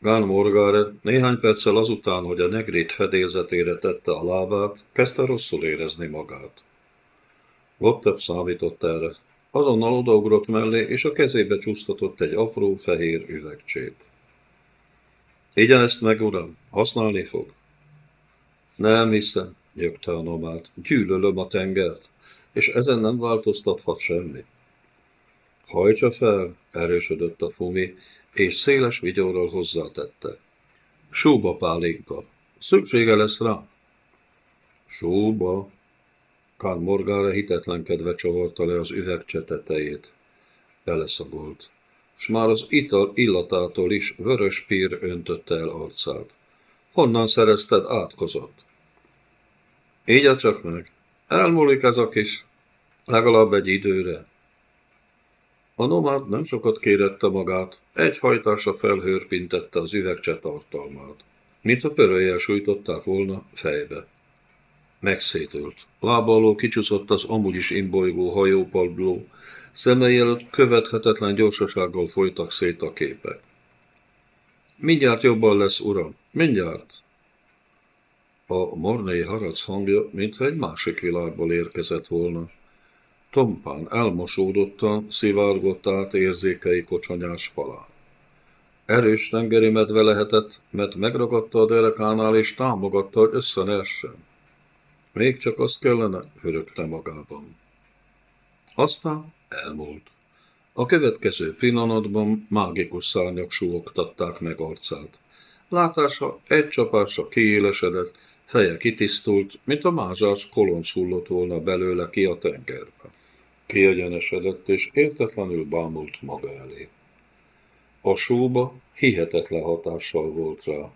Gán Morgare néhány perccel azután, hogy a negrét fedélzetére tette a lábát, kezdte rosszul érezni magát. Gottep számított erre. Azonnal odaugrott mellé, és a kezébe csúsztatott egy apró fehér üvegcsét. Igen ezt meg, uram, használni fog? Nem hiszem, nyögte a nomát. Gyűlölöm a tengert, és ezen nem változtathat semmi. Hajtsa fel, erősödött a fumi, és széles vigyorral hozzátette. Sóba pálinka. Szüksége lesz rá. Sóba? Kán Morgára hitetlenkedve csavarta le az üvegcse tetejét. Beleszagolt, s már az ital illatától is vörös pír öntötte el arcát. Honnan szerezted átkozott? Így csak meg. Elmúlik ez a kis, legalább egy időre. A nomád nem sokat kérette magát, egy hajtása felhőrpintette az üvegcse tartalmát, mint a pörőjel sújtották volna fejbe. Megszétült. Lába alól kicsúszott az amúgy is imbolygó hajópadló, szemei előtt követhetetlen gyorsasággal folytak szét a képek. Mindjárt jobban lesz, uram, mindjárt. A mornai harac hangja, mintha egy másik világból érkezett volna. Tompán elmosódottan szivárgott át érzékei kocsonyás falán. Erős tengeri medve lehetett, mert megragadta a derekánál és támogatta, hogy össze ne essen. Még csak azt kellene, hörögte magában. Aztán elmúlt. A következő pillanatban mágikus szárnyak súgtatták meg arcát. Látása egy csapásra kiélesedett, feje kitisztult, mint a mázsás kolonc hullott volna belőle ki a tengerbe. Kiegyenesedett és értetlenül bámult maga elé. A sóba hihetetlen hatással volt rá.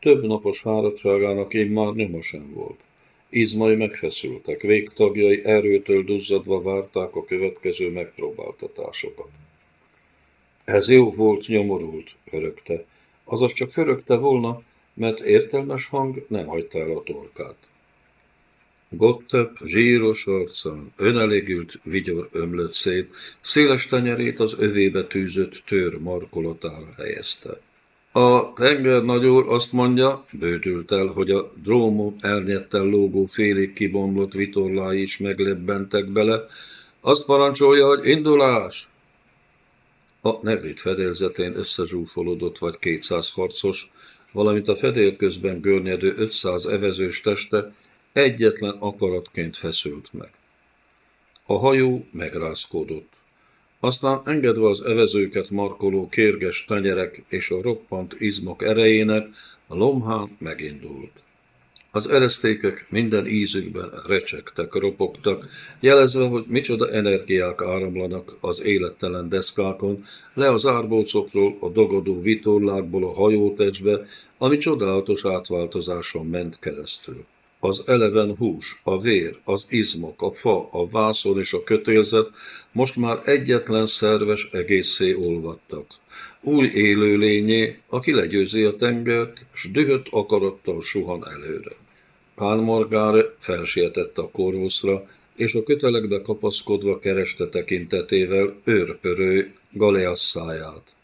Több napos fáradtságának én már nyoma sem volt. Izmai megfeszültek, végtagjai erőtől duzzadva várták a következő megpróbáltatásokat. Ez jó volt, nyomorult, hörögte. Azaz csak hörögte volna, mert értelmes hang nem hagyta el a torkát. Gottep zsíros arcán, önelégült vigyor ömlött szét, széles tenyerét az övébe tűzött tőr markolatára helyezte. A tenger nagyúr azt mondja, bődült el, hogy a drómon elnyetten lógó félig kibomlott vitorlái is meglebbentek bele, azt parancsolja, hogy indulás! A negrit fedélzetén összezsúfolódott vagy 200 harcos, valamint a fedél közben görnyedő 500 evezős teste egyetlen akaratként feszült meg. A hajó megrázkódott. Aztán engedve az evezőket markoló kérges tenyerek és a roppant izmok erejének, a lomhán megindult. Az eresztékek minden ízükben recsegtek, ropogtak, jelezve, hogy micsoda energiák áramlanak az élettelen deszkákon, le az árbócokról, a dogodó vitorlákból a hajótecsbe, ami csodálatos átváltozáson ment keresztül az eleven hús, a vér, az izmok, a fa, a vászon és a kötélzet most már egyetlen szerves egészé olvadtak. Új élőlényé, aki legyőzi a tengert, s dühött akarattal suhan előre. Pán Morgár felsietett a korvuszra, és a kötelekbe kapaszkodva kereste tekintetével őrpörő Galeasz száját.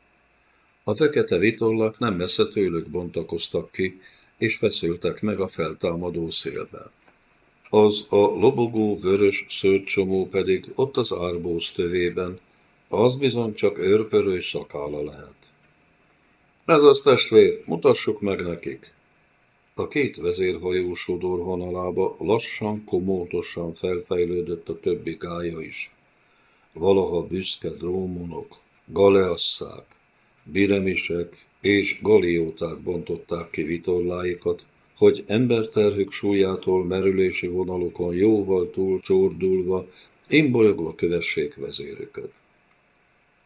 A fekete vitorlák nem messze tőlük bontakoztak ki, és feszültek meg a feltámadó szélben. Az a lobogó vörös szőrcsomó pedig ott az árbóz tövében, az bizony csak őrpörő szakála lehet. Ez az testvér, mutassuk meg nekik. A két vezérhajó sodor vonalába lassan, komótosan felfejlődött a többi gája is. Valaha büszke drómonok, galeasszák, biremisek és galióták bontották ki vitorláikat, hogy emberterhük súlyától merülési vonalokon jóval túl csordulva, imbolyogva kövessék vezérüket.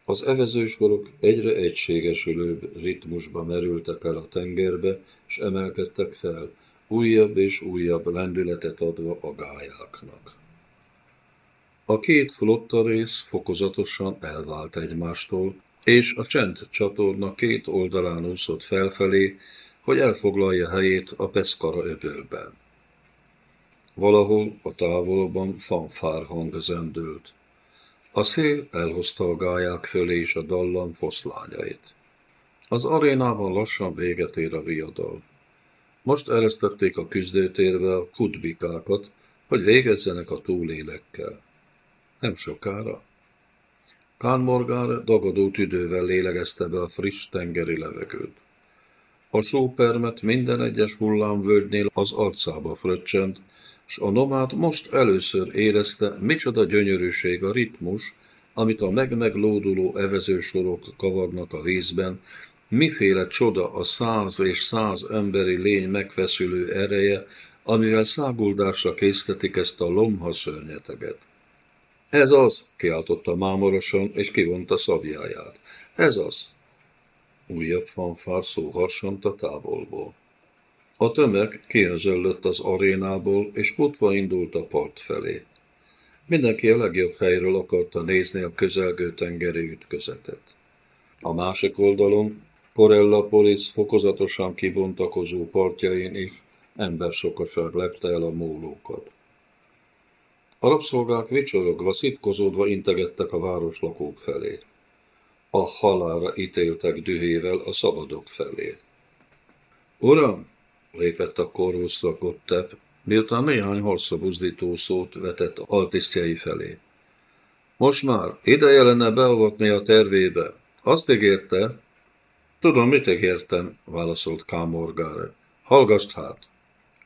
Az evezősorok egyre egységesülőbb ritmusba merültek el a tengerbe, és emelkedtek fel, újabb és újabb lendületet adva a gályáknak. A két flotta rész fokozatosan elvált egymástól, és a csend csatorna két oldalán úszott felfelé, hogy elfoglalja helyét a Peszkara öbölben. Valahol a távolban fanfár hang zendült. A szél elhozta a gályák fölé is a dallam foszlányait. Az arénában lassan véget ér a viadal. Most eresztették a küzdőtérbe a kutbikákat, hogy végezzenek a túlélekkel. Nem sokára. Kánmorgár dagadó tüdővel lélegezte be a friss tengeri levegőt. A sópermet minden egyes hullámvölgynél az arcába fröccsent, s a nomád most először érezte, micsoda gyönyörűség a ritmus, amit a meg-meglóduló evezősorok kavarnak a vízben, miféle csoda a száz és száz emberi lény megfeszülő ereje, amivel száguldásra késztetik ezt a lomha szörnyeteget. Ez az, kiáltotta mámorosan, és kivonta szabjáját. Ez az. Újabb fanfár szó a távolból. A tömeg kienzöllött az arénából, és futva indult a part felé. Mindenki a legjobb helyről akarta nézni a közelgő tengeri ütközetet. A másik oldalon, Porella Polis fokozatosan kibontakozó partjain is embersokaság lepte el a mólókat. A rabszolgák vicsorogva, szitkozódva integettek a városlakók felé. A halára ítéltek dühével a szabadok felé. Uram, lépett a korvuszra Gottep, miután néhány hosszabuzdító szót vetett altisztjei felé. Most már ideje lenne beavatni a tervébe. Azt ígérte? Tudom, mit ígértem, válaszolt Kámorgáre. Hallgast hát!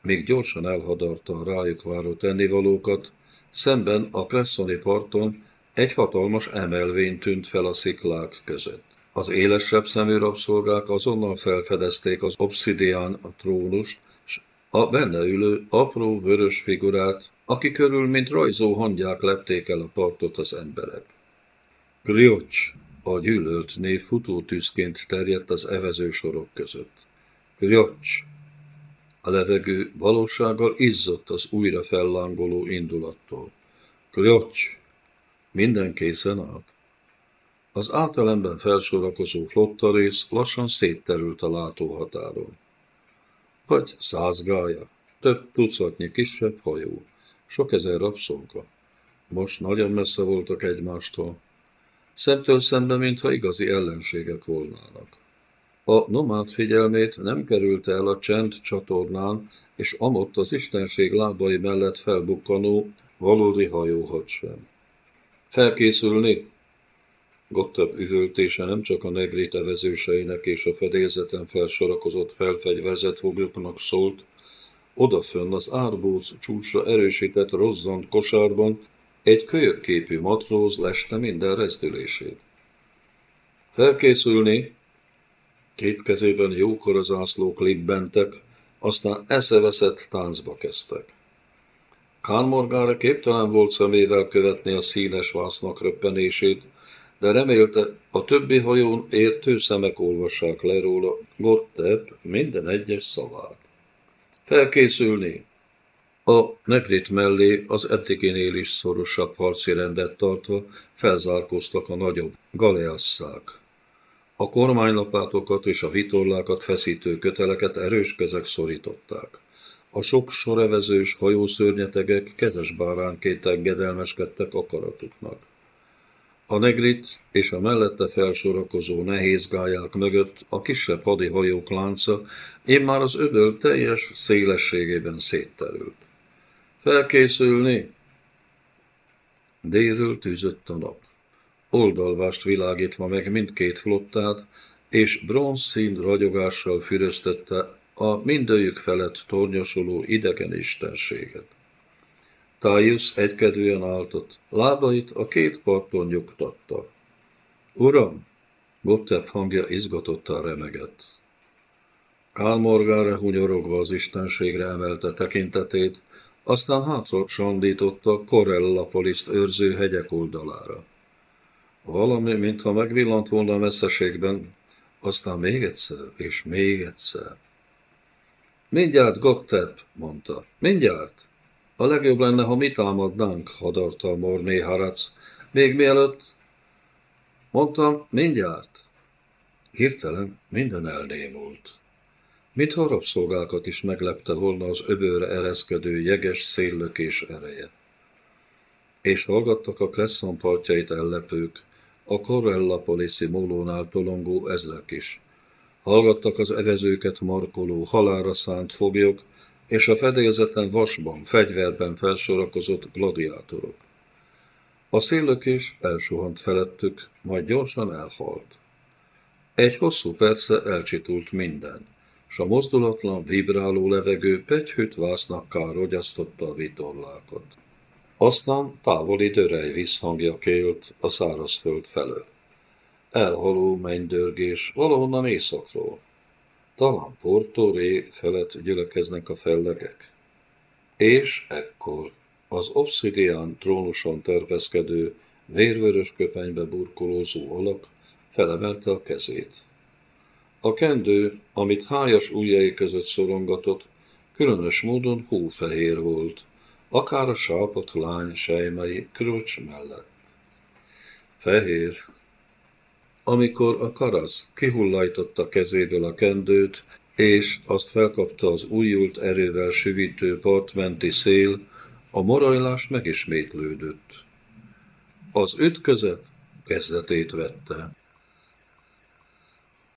Még gyorsan elhadarta a rájuk váró tennivalókat, szemben a Cressoni parton egy hatalmas emelvény tűnt fel a sziklák között. Az élesebb szemű rabszolgák azonnal felfedezték az obszidián trónust, s a benne ülő apró vörös figurát, aki körül, mint rajzó hangyák lepték el a partot az emberek. Griocs, a gyűlölt név futótűzként terjedt az evező sorok között. Griocs, a levegő valósággal izzott az újra fellángoló indulattól. Griocs, minden készen állt. Az általemben felsorakozó flottarész lassan szétterült a látóhatáron. Vagy száz gája, több tucatnyi kisebb hajó, sok ezer rabszolga. Most nagyon messze voltak egymástól. Szemtől szembe, mintha igazi ellenségek volnának. A nomád figyelmét nem került el a csend csatornán, és amott az istenség lábai mellett felbukkanó valódi hajóhad sem. Felkészülni? Gottebb üvöltése nem csak a negrét evezőseinek és a fedélzeten felsorakozott felfegyverzett foglyoknak szólt, odafönn az árbóc csúcsra erősített rozzant kosárban egy kölyökképű matróz leste minden rezdülését. Felkészülni? Két kezében jókora zászlók libbentek, aztán eszeveszett táncba kezdtek. Kánmorgára képtelen volt szemével követni a színes vásznak röppenését, de remélte, a többi hajón értő szemek olvassák le róla Gottep minden egyes szavát. Felkészülni! A negrit mellé az eddiginél is szorosabb harci rendet tartva felzárkóztak a nagyobb galeasszák. A kormánylapátokat és a vitorlákat feszítő köteleket erős kezek szorították. A sok sorevezős hajószörnyetegek kezes báránként engedelmeskedtek akaratuknak. A negrit és a mellette felsorakozó nehéz gályák mögött a kisebb hajók lánca én már az ödöl teljes szélességében szétterült. Felkészülni? Délről tűzött a nap. Oldalvást világítva meg mindkét flottát, és bronzszín ragyogással füröztette a mindőjük felett tornyosuló idegen istenséget. Tájusz egykedvűen áltott, lábait a két parton nyugtatta. Uram! Gottebb hangja izgatottan remegett. Kálmorgára hunyorogva az istenségre emelte tekintetét, aztán hátra sandította Poliszt őrző hegyek oldalára. Valami, mintha megvillant volna a messzeségben, aztán még egyszer, és még egyszer. Mindjárt, Gottep, mondta. Mindjárt. A legjobb lenne, ha mi támadnánk, hadarta Morné Harac. Még mielőtt... Mondtam, mindjárt. Hirtelen minden elnémult. Mintha rabszolgákat is meglepte volna az öbőre ereszkedő jeges széllökés ereje. És hallgattak a Cresson partjait ellepők, a Corella Polici mólónál tolongó ezrek is. Hallgattak az evezőket markoló halára szánt foglyok, és a fedélzeten vasban, fegyverben felsorakozott gladiátorok. A széllökés elsuhant felettük, majd gyorsan elhalt. Egy hosszú persze elcsitult minden, s a mozdulatlan, vibráló levegő pegyhűt vásznakká rogyasztotta a vitorlákat. Aztán távoli dörej visszhangja kélt a szárazföld felől. Elhaló mennydörgés valahonnan északról. Talán Porto Ré felett gyülekeznek a fellegek. És ekkor az obszidián trónuson terpeszkedő, vérvörös köpenybe burkolózó alak felemelte a kezét. A kendő, amit hájas ujjai között szorongatott, különös módon hófehér volt, akár a sápat lány sejmei kröcs mellett. Fehér. Amikor a karasz kihullajtotta kezéből a kendőt, és azt felkapta az újult erővel süvítő partmenti szél, a morajlás megismétlődött. Az ütközet kezdetét vette.